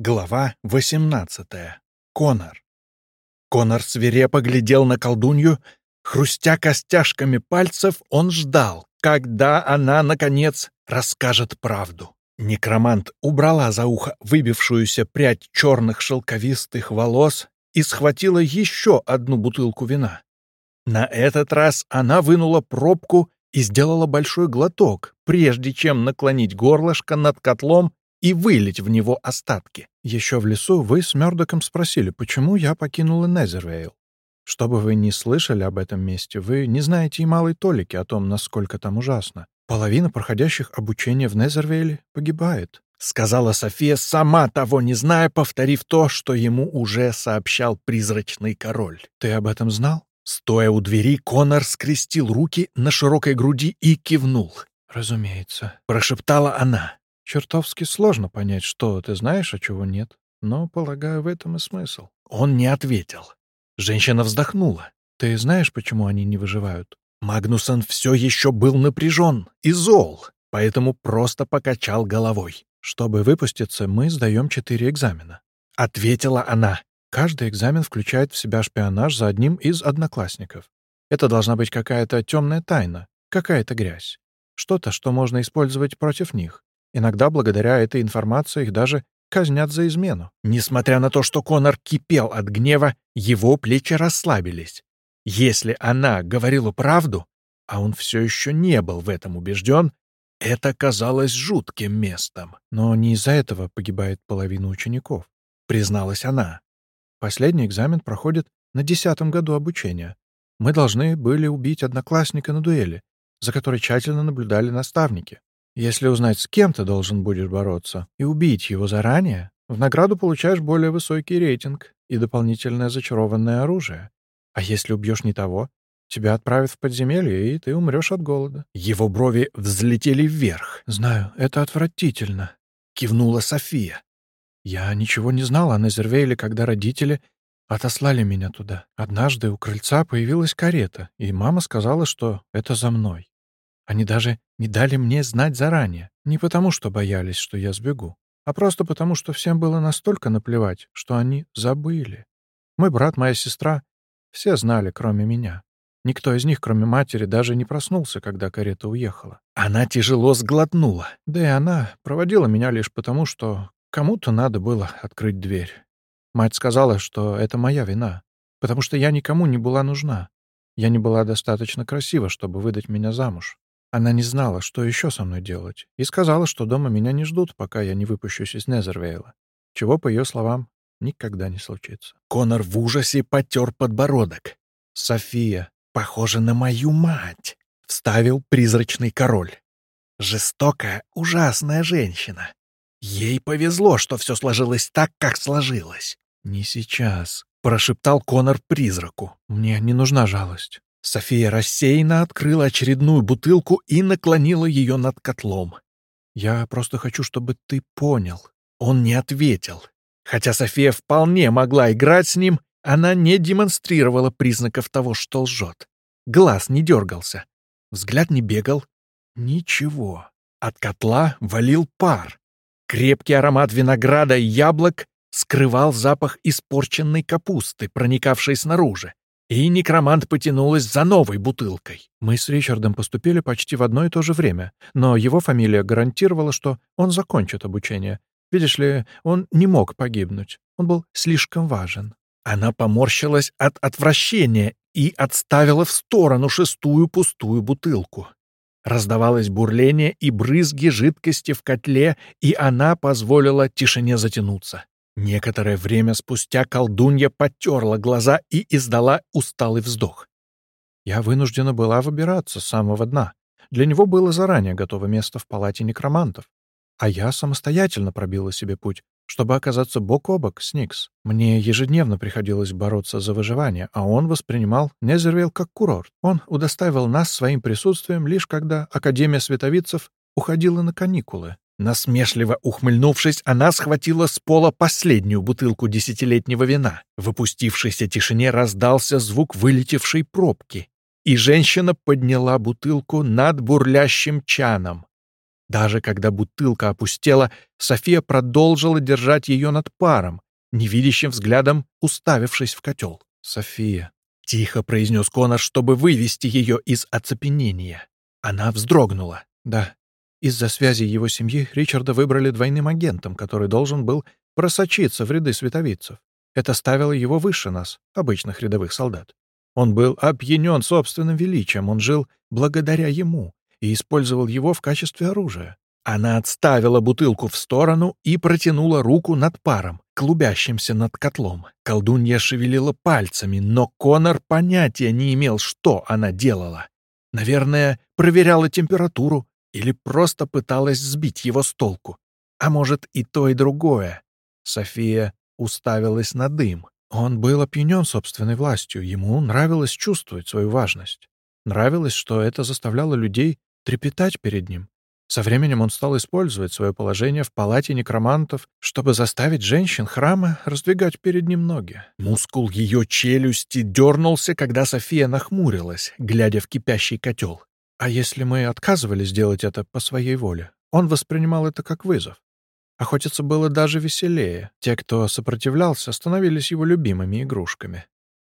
Глава 18. Конор. Конор свирепо глядел на колдунью. Хрустя костяшками пальцев, он ждал, когда она, наконец, расскажет правду. Некромант убрала за ухо выбившуюся прядь черных шелковистых волос и схватила еще одну бутылку вина. На этот раз она вынула пробку и сделала большой глоток, прежде чем наклонить горлышко над котлом и вылить в него остатки. Еще в лесу вы с Мёрдоком спросили, почему я покинула Незервейл. Что бы вы ни слышали об этом месте, вы не знаете и малой толики о том, насколько там ужасно. Половина проходящих обучение в Незервейле погибает. — сказала София, сама того не зная, повторив то, что ему уже сообщал призрачный король. «Ты об этом знал?» Стоя у двери, Конор скрестил руки на широкой груди и кивнул. «Разумеется», — прошептала она. Чертовски сложно понять, что ты знаешь, а чего нет. Но, полагаю, в этом и смысл. Он не ответил. Женщина вздохнула. Ты знаешь, почему они не выживают? Магнусон все еще был напряжен и зол, поэтому просто покачал головой. Чтобы выпуститься, мы сдаем четыре экзамена. Ответила она. Каждый экзамен включает в себя шпионаж за одним из одноклассников. Это должна быть какая-то темная тайна, какая-то грязь. Что-то, что можно использовать против них. Иногда благодаря этой информации их даже казнят за измену. Несмотря на то, что Конор кипел от гнева, его плечи расслабились. Если она говорила правду, а он все еще не был в этом убежден, это казалось жутким местом. Но не из-за этого погибает половина учеников, призналась она. Последний экзамен проходит на десятом году обучения. Мы должны были убить одноклассника на дуэли, за которой тщательно наблюдали наставники. Если узнать, с кем ты должен будешь бороться, и убить его заранее, в награду получаешь более высокий рейтинг и дополнительное зачарованное оружие. А если убьешь не того, тебя отправят в подземелье, и ты умрешь от голода». Его брови взлетели вверх. «Знаю, это отвратительно», — кивнула София. «Я ничего не знала о Незервейле, когда родители отослали меня туда. Однажды у крыльца появилась карета, и мама сказала, что это за мной. Они даже не дали мне знать заранее. Не потому, что боялись, что я сбегу, а просто потому, что всем было настолько наплевать, что они забыли. Мой брат, моя сестра — все знали, кроме меня. Никто из них, кроме матери, даже не проснулся, когда карета уехала. Она тяжело сглотнула. Да и она проводила меня лишь потому, что кому-то надо было открыть дверь. Мать сказала, что это моя вина, потому что я никому не была нужна. Я не была достаточно красива, чтобы выдать меня замуж. Она не знала, что еще со мной делать, и сказала, что дома меня не ждут, пока я не выпущусь из Незервейла, чего, по ее словам, никогда не случится. Конор в ужасе потер подбородок. «София, похожа на мою мать», — вставил призрачный король. «Жестокая, ужасная женщина. Ей повезло, что все сложилось так, как сложилось». «Не сейчас», — прошептал Конор призраку. «Мне не нужна жалость. София рассеянно открыла очередную бутылку и наклонила ее над котлом. «Я просто хочу, чтобы ты понял». Он не ответил. Хотя София вполне могла играть с ним, она не демонстрировала признаков того, что лжет. Глаз не дергался, взгляд не бегал. Ничего. От котла валил пар. Крепкий аромат винограда и яблок скрывал запах испорченной капусты, проникавшей снаружи. И некромант потянулась за новой бутылкой. Мы с Ричардом поступили почти в одно и то же время, но его фамилия гарантировала, что он закончит обучение. Видишь ли, он не мог погибнуть. Он был слишком важен. Она поморщилась от отвращения и отставила в сторону шестую пустую бутылку. Раздавалось бурление и брызги жидкости в котле, и она позволила тишине затянуться. Некоторое время спустя колдунья потерла глаза и издала усталый вздох. Я вынуждена была выбираться с самого дна. Для него было заранее готово место в палате некромантов. А я самостоятельно пробила себе путь, чтобы оказаться бок о бок с Никс. Мне ежедневно приходилось бороться за выживание, а он воспринимал Незервилл как курорт. Он удостаивал нас своим присутствием лишь когда Академия световицев уходила на каникулы. Насмешливо ухмыльнувшись, она схватила с пола последнюю бутылку десятилетнего вина. В опустившейся тишине раздался звук вылетевшей пробки, и женщина подняла бутылку над бурлящим чаном. Даже когда бутылка опустела, София продолжила держать ее над паром, невидящим взглядом уставившись в котел. «София», — тихо произнес Конор, чтобы вывести ее из оцепенения. Она вздрогнула. «Да, из-за связи его семьи Ричарда выбрали двойным агентом, который должен был просочиться в ряды световицев. Это ставило его выше нас, обычных рядовых солдат. Он был опьянен собственным величием, он жил благодаря ему и использовал его в качестве оружия. Она отставила бутылку в сторону и протянула руку над паром, клубящимся над котлом. Колдунья шевелила пальцами, но Конор понятия не имел, что она делала. Наверное, проверяла температуру или просто пыталась сбить его с толку. А может, и то, и другое. София уставилась на дым. Он был опьянен собственной властью, ему нравилось чувствовать свою важность. Нравилось, что это заставляло людей трепетать перед ним. Со временем он стал использовать свое положение в палате некромантов, чтобы заставить женщин храма раздвигать перед ним ноги. Мускул ее челюсти дернулся, когда София нахмурилась, глядя в кипящий котел. А если мы отказывались делать это по своей воле? Он воспринимал это как вызов. Охотиться было даже веселее. Те, кто сопротивлялся, становились его любимыми игрушками.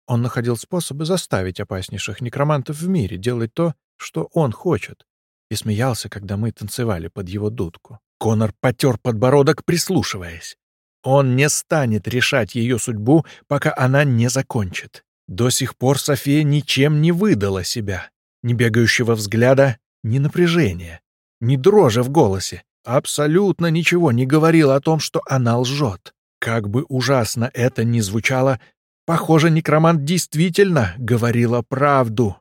Он находил способы заставить опаснейших некромантов в мире делать то, что он хочет, и смеялся, когда мы танцевали под его дудку. Конор потер подбородок, прислушиваясь. Он не станет решать ее судьбу, пока она не закончит. До сих пор София ничем не выдала себя. Ни бегающего взгляда, ни напряжения, ни дрожи в голосе абсолютно ничего не говорил о том, что она лжет. Как бы ужасно это ни звучало, похоже, некромант действительно говорила правду.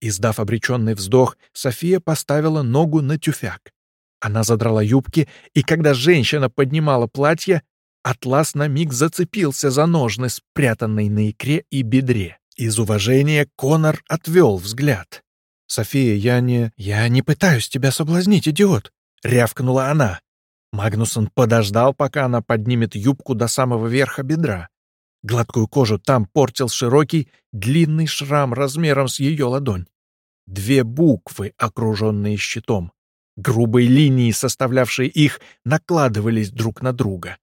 Издав обреченный вздох, София поставила ногу на тюфяк. Она задрала юбки, и когда женщина поднимала платье, атлас на миг зацепился за ножны, спрятанные на икре и бедре. Из уважения Конор отвел взгляд. «София, я не... Я не пытаюсь тебя соблазнить, идиот!» — рявкнула она. Магнусон подождал, пока она поднимет юбку до самого верха бедра. Гладкую кожу там портил широкий, длинный шрам размером с ее ладонь. Две буквы, окруженные щитом. Грубые линии, составлявшие их, накладывались друг на друга.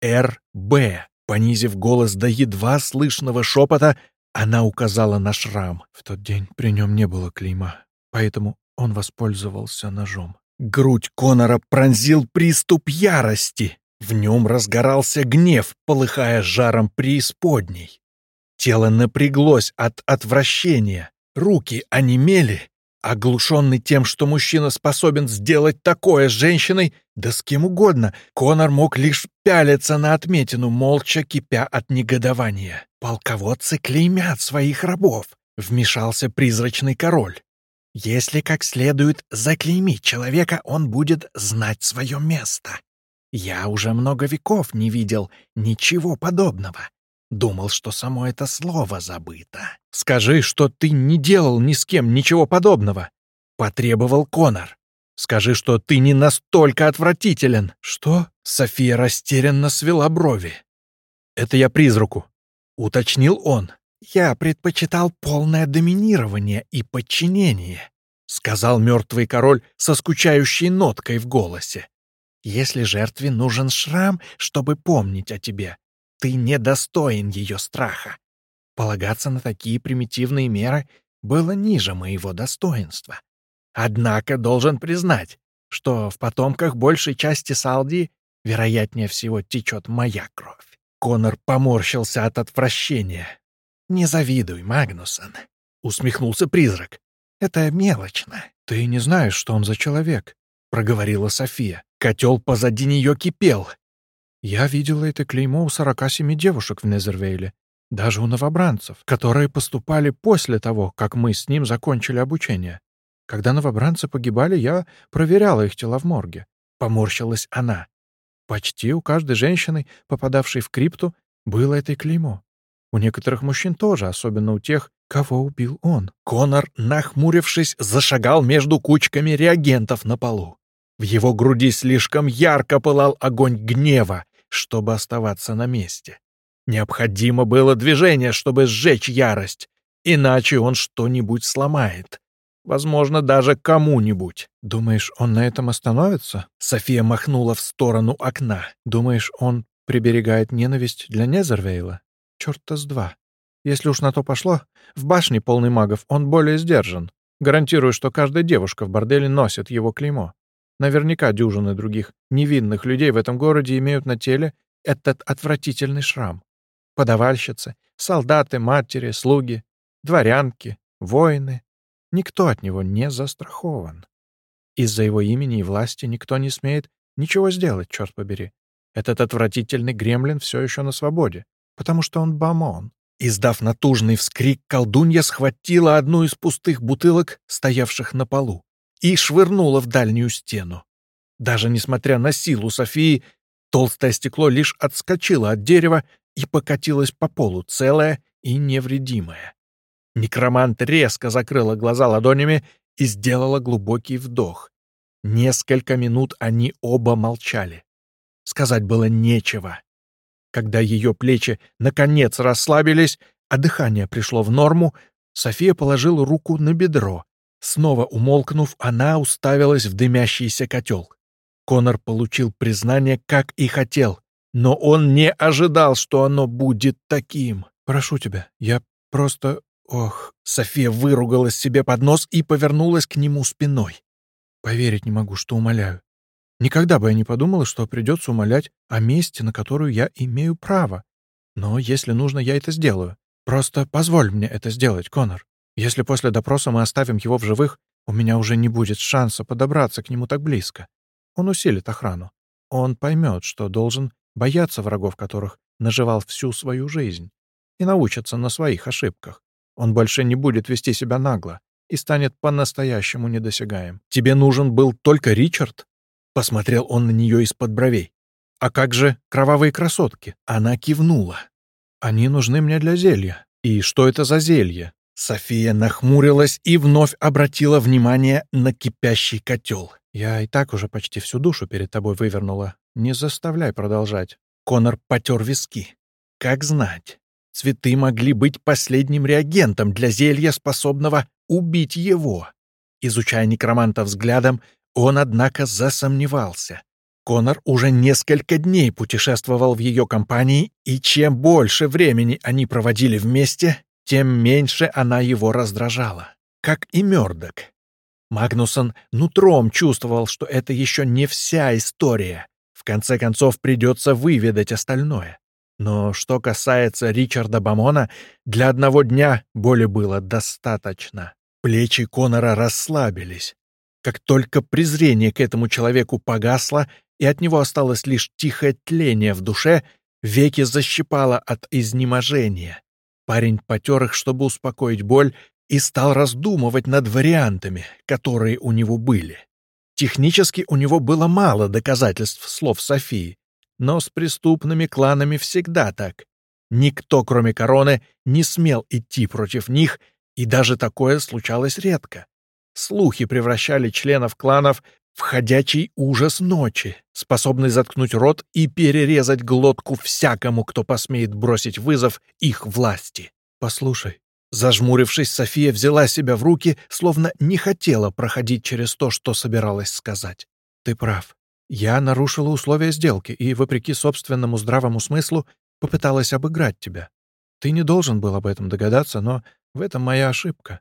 «Р-Б». Понизив голос до едва слышного шепота, она указала на шрам. В тот день при нем не было клейма, поэтому он воспользовался ножом. Грудь Конора пронзил приступ ярости. В нем разгорался гнев, полыхая жаром преисподней. Тело напряглось от отвращения, руки онемели, оглушенный тем, что мужчина способен сделать такое с женщиной, да с кем угодно, Конор мог лишь пялиться на отметину, молча кипя от негодования. «Полководцы клеймят своих рабов», — вмешался призрачный король. Если как следует заклеймить человека, он будет знать свое место. Я уже много веков не видел ничего подобного. Думал, что само это слово забыто. «Скажи, что ты не делал ни с кем ничего подобного», — потребовал Конор. «Скажи, что ты не настолько отвратителен». «Что?» — София растерянно свела брови. «Это я призраку», — уточнил он. «Я предпочитал полное доминирование и подчинение», — сказал мертвый король со скучающей ноткой в голосе. «Если жертве нужен шрам, чтобы помнить о тебе, ты недостоин ее страха. Полагаться на такие примитивные меры было ниже моего достоинства. Однако должен признать, что в потомках большей части Салдии вероятнее всего течет моя кровь». Конор поморщился от отвращения. «Не завидуй, Магнусон», — усмехнулся призрак. «Это мелочно. Ты не знаешь, что он за человек», — проговорила София. Котел позади нее кипел. «Я видела это клеймо у сорока семи девушек в Незервейле, даже у новобранцев, которые поступали после того, как мы с ним закончили обучение. Когда новобранцы погибали, я проверяла их тела в морге. Поморщилась она. Почти у каждой женщины, попадавшей в крипту, было это клеймо. У некоторых мужчин тоже, особенно у тех, кого убил он. Конор, нахмурившись, зашагал между кучками реагентов на полу. В его груди слишком ярко пылал огонь гнева, чтобы оставаться на месте. Необходимо было движение, чтобы сжечь ярость, иначе он что-нибудь сломает. Возможно, даже кому-нибудь. Думаешь, он на этом остановится? София махнула в сторону окна. Думаешь, он приберегает ненависть для Незервейла? Чёрта с два. Если уж на то пошло, в башне полный магов он более сдержан. Гарантирую, что каждая девушка в борделе носит его клеймо. Наверняка дюжины других невинных людей в этом городе имеют на теле этот отвратительный шрам. Подавальщицы, солдаты, матери, слуги, дворянки, воины. Никто от него не застрахован. Из-за его имени и власти никто не смеет ничего сделать, черт побери. Этот отвратительный гремлин все еще на свободе, потому что он бамон. Издав натужный вскрик, колдунья схватила одну из пустых бутылок, стоявших на полу, и швырнула в дальнюю стену. Даже несмотря на силу Софии, толстое стекло лишь отскочило от дерева и покатилось по полу, целое и невредимое. Некромант резко закрыла глаза ладонями и сделала глубокий вдох. Несколько минут они оба молчали. Сказать было нечего. Когда ее плечи наконец расслабились, а дыхание пришло в норму, София положила руку на бедро. Снова умолкнув, она уставилась в дымящийся котел. Конор получил признание, как и хотел, но он не ожидал, что оно будет таким. «Прошу тебя, я просто Ох, София выругалась себе под нос и повернулась к нему спиной. Поверить не могу, что умоляю. Никогда бы я не подумала, что придется умолять о месте, на которую я имею право. Но если нужно, я это сделаю. Просто позволь мне это сделать, Конор. Если после допроса мы оставим его в живых, у меня уже не будет шанса подобраться к нему так близко. Он усилит охрану. Он поймет, что должен бояться врагов, которых наживал всю свою жизнь, и научится на своих ошибках. Он больше не будет вести себя нагло и станет по-настоящему недосягаем. Тебе нужен был только Ричард? Посмотрел он на нее из-под бровей. А как же кровавые красотки? Она кивнула. Они нужны мне для зелья. И что это за зелье? София нахмурилась и вновь обратила внимание на кипящий котел. «Я и так уже почти всю душу перед тобой вывернула. Не заставляй продолжать». Конор потер виски. «Как знать. Цветы могли быть последним реагентом для зелья, способного убить его. Изучая некроманта взглядом, он, однако, засомневался. Конор уже несколько дней путешествовал в ее компании, и чем больше времени они проводили вместе, тем меньше она его раздражала. Как и Мёрдок. Магнусон нутром чувствовал, что это еще не вся история. В конце концов, придется выведать остальное. Но что касается Ричарда Бамона, для одного дня боли было достаточно. Плечи Конора расслабились. Как только презрение к этому человеку погасло, и от него осталось лишь тихое тление в душе, веки защипало от изнеможения. Парень потер их, чтобы успокоить боль, и стал раздумывать над вариантами, которые у него были. Технически у него было мало доказательств слов Софии, но с преступными кланами всегда так. Никто, кроме короны, не смел идти против них, и даже такое случалось редко. Слухи превращали членов кланов в ходячий ужас ночи, способный заткнуть рот и перерезать глотку всякому, кто посмеет бросить вызов их власти. «Послушай». Зажмурившись, София взяла себя в руки, словно не хотела проходить через то, что собиралась сказать. «Ты прав. Я нарушила условия сделки и, вопреки собственному здравому смыслу, попыталась обыграть тебя. Ты не должен был об этом догадаться, но в этом моя ошибка.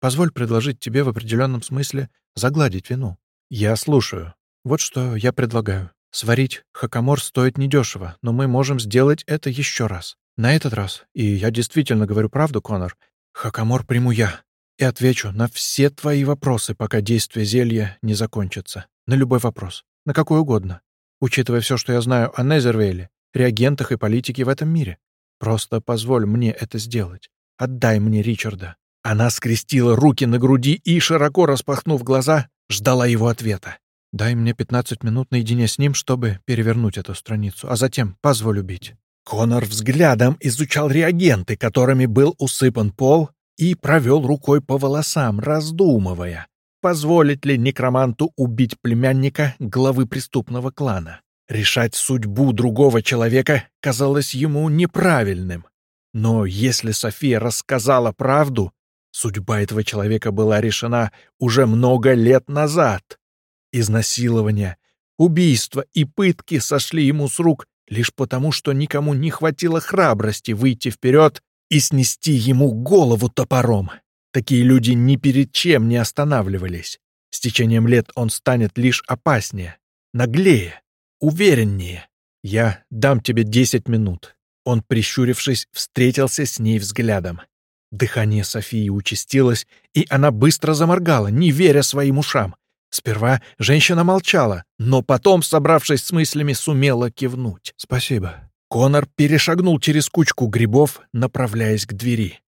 Позволь предложить тебе в определенном смысле загладить вину. Я слушаю. Вот что я предлагаю. Сварить хакамор стоит недешево, но мы можем сделать это еще раз. На этот раз, и я действительно говорю правду, Конор, хакамор приму я и отвечу на все твои вопросы, пока действие зелья не закончится. На любой вопрос. На какой угодно. Учитывая все, что я знаю о Незервейле, реагентах и политике в этом мире. Просто позволь мне это сделать. Отдай мне Ричарда». Она скрестила руки на груди и, широко распахнув глаза, ждала его ответа. «Дай мне 15 минут наедине с ним, чтобы перевернуть эту страницу, а затем позволь убить». Конор взглядом изучал реагенты, которыми был усыпан пол, и провел рукой по волосам, раздумывая, Позволить ли некроманту убить племянника главы преступного клана? Решать судьбу другого человека казалось ему неправильным. Но если София рассказала правду, Судьба этого человека была решена уже много лет назад. Изнасилование, убийство и пытки сошли ему с рук лишь потому, что никому не хватило храбрости выйти вперед и снести ему голову топором. Такие люди ни перед чем не останавливались. С течением лет он станет лишь опаснее, наглее, увереннее. Я дам тебе десять минут. Он, прищурившись, встретился с ней взглядом. Дыхание Софии участилось, и она быстро заморгала, не веря своим ушам. Сперва женщина молчала, но потом, собравшись с мыслями, сумела кивнуть. «Спасибо». Конор перешагнул через кучку грибов, направляясь к двери.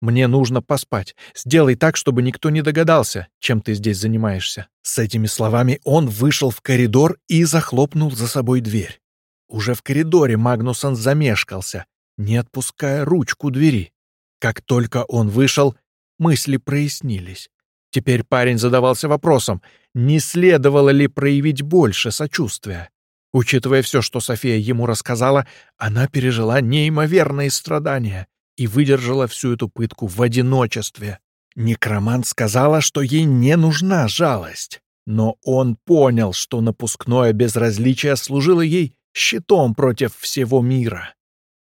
«Мне нужно поспать. Сделай так, чтобы никто не догадался, чем ты здесь занимаешься». С этими словами он вышел в коридор и захлопнул за собой дверь. Уже в коридоре Магнусон замешкался, не отпуская ручку двери. Как только он вышел, мысли прояснились. Теперь парень задавался вопросом, не следовало ли проявить больше сочувствия. Учитывая все, что София ему рассказала, она пережила неимоверные страдания и выдержала всю эту пытку в одиночестве. Некромант сказала, что ей не нужна жалость, но он понял, что напускное безразличие служило ей щитом против всего мира.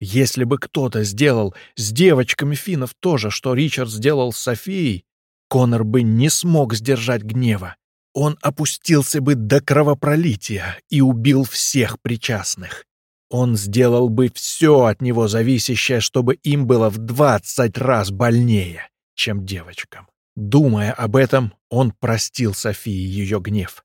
Если бы кто-то сделал с девочками финнов то же, что Ричард сделал с Софией, Конор бы не смог сдержать гнева. Он опустился бы до кровопролития и убил всех причастных. Он сделал бы все от него зависящее, чтобы им было в двадцать раз больнее, чем девочкам. Думая об этом, он простил Софии ее гнев.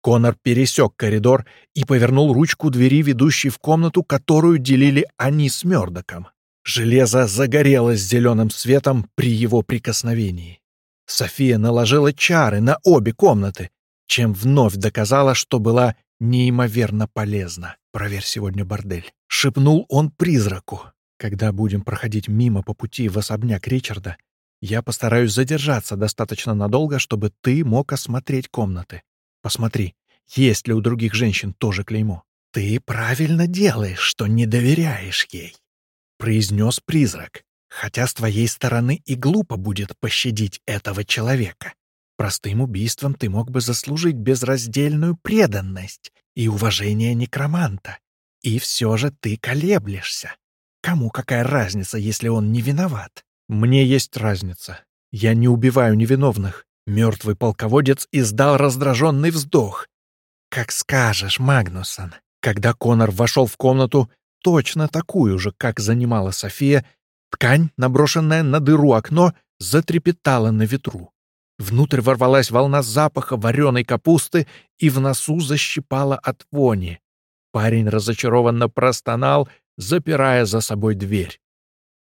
Конор пересек коридор и повернул ручку двери, ведущей в комнату, которую делили они с Мёрдоком. Железо загорелось зеленым светом при его прикосновении. София наложила чары на обе комнаты, чем вновь доказала, что была неимоверно полезна. «Проверь сегодня бордель», — шепнул он призраку. «Когда будем проходить мимо по пути в особняк Ричарда, я постараюсь задержаться достаточно надолго, чтобы ты мог осмотреть комнаты. Посмотри, есть ли у других женщин тоже клеймо». «Ты правильно делаешь, что не доверяешь ей», — произнес призрак. Хотя с твоей стороны и глупо будет пощадить этого человека. Простым убийством ты мог бы заслужить безраздельную преданность и уважение некроманта. И все же ты колеблешься. Кому какая разница, если он не виноват? Мне есть разница. Я не убиваю невиновных. Мертвый полководец издал раздраженный вздох. Как скажешь, Магнусон. Когда Конор вошел в комнату, точно такую же, как занимала София, Ткань, наброшенная на дыру окно, затрепетала на ветру. Внутрь ворвалась волна запаха вареной капусты и в носу защипала от вони. Парень разочарованно простонал, запирая за собой дверь.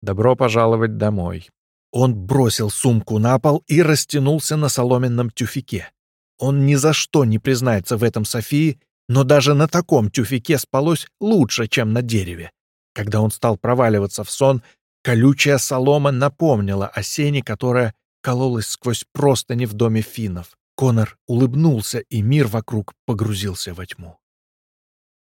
«Добро пожаловать домой». Он бросил сумку на пол и растянулся на соломенном тюфике. Он ни за что не признается в этом Софии, но даже на таком тюфике спалось лучше, чем на дереве. Когда он стал проваливаться в сон, Колючая солома напомнила о сене, которая кололась сквозь простыни в доме финнов. Конор улыбнулся, и мир вокруг погрузился во тьму.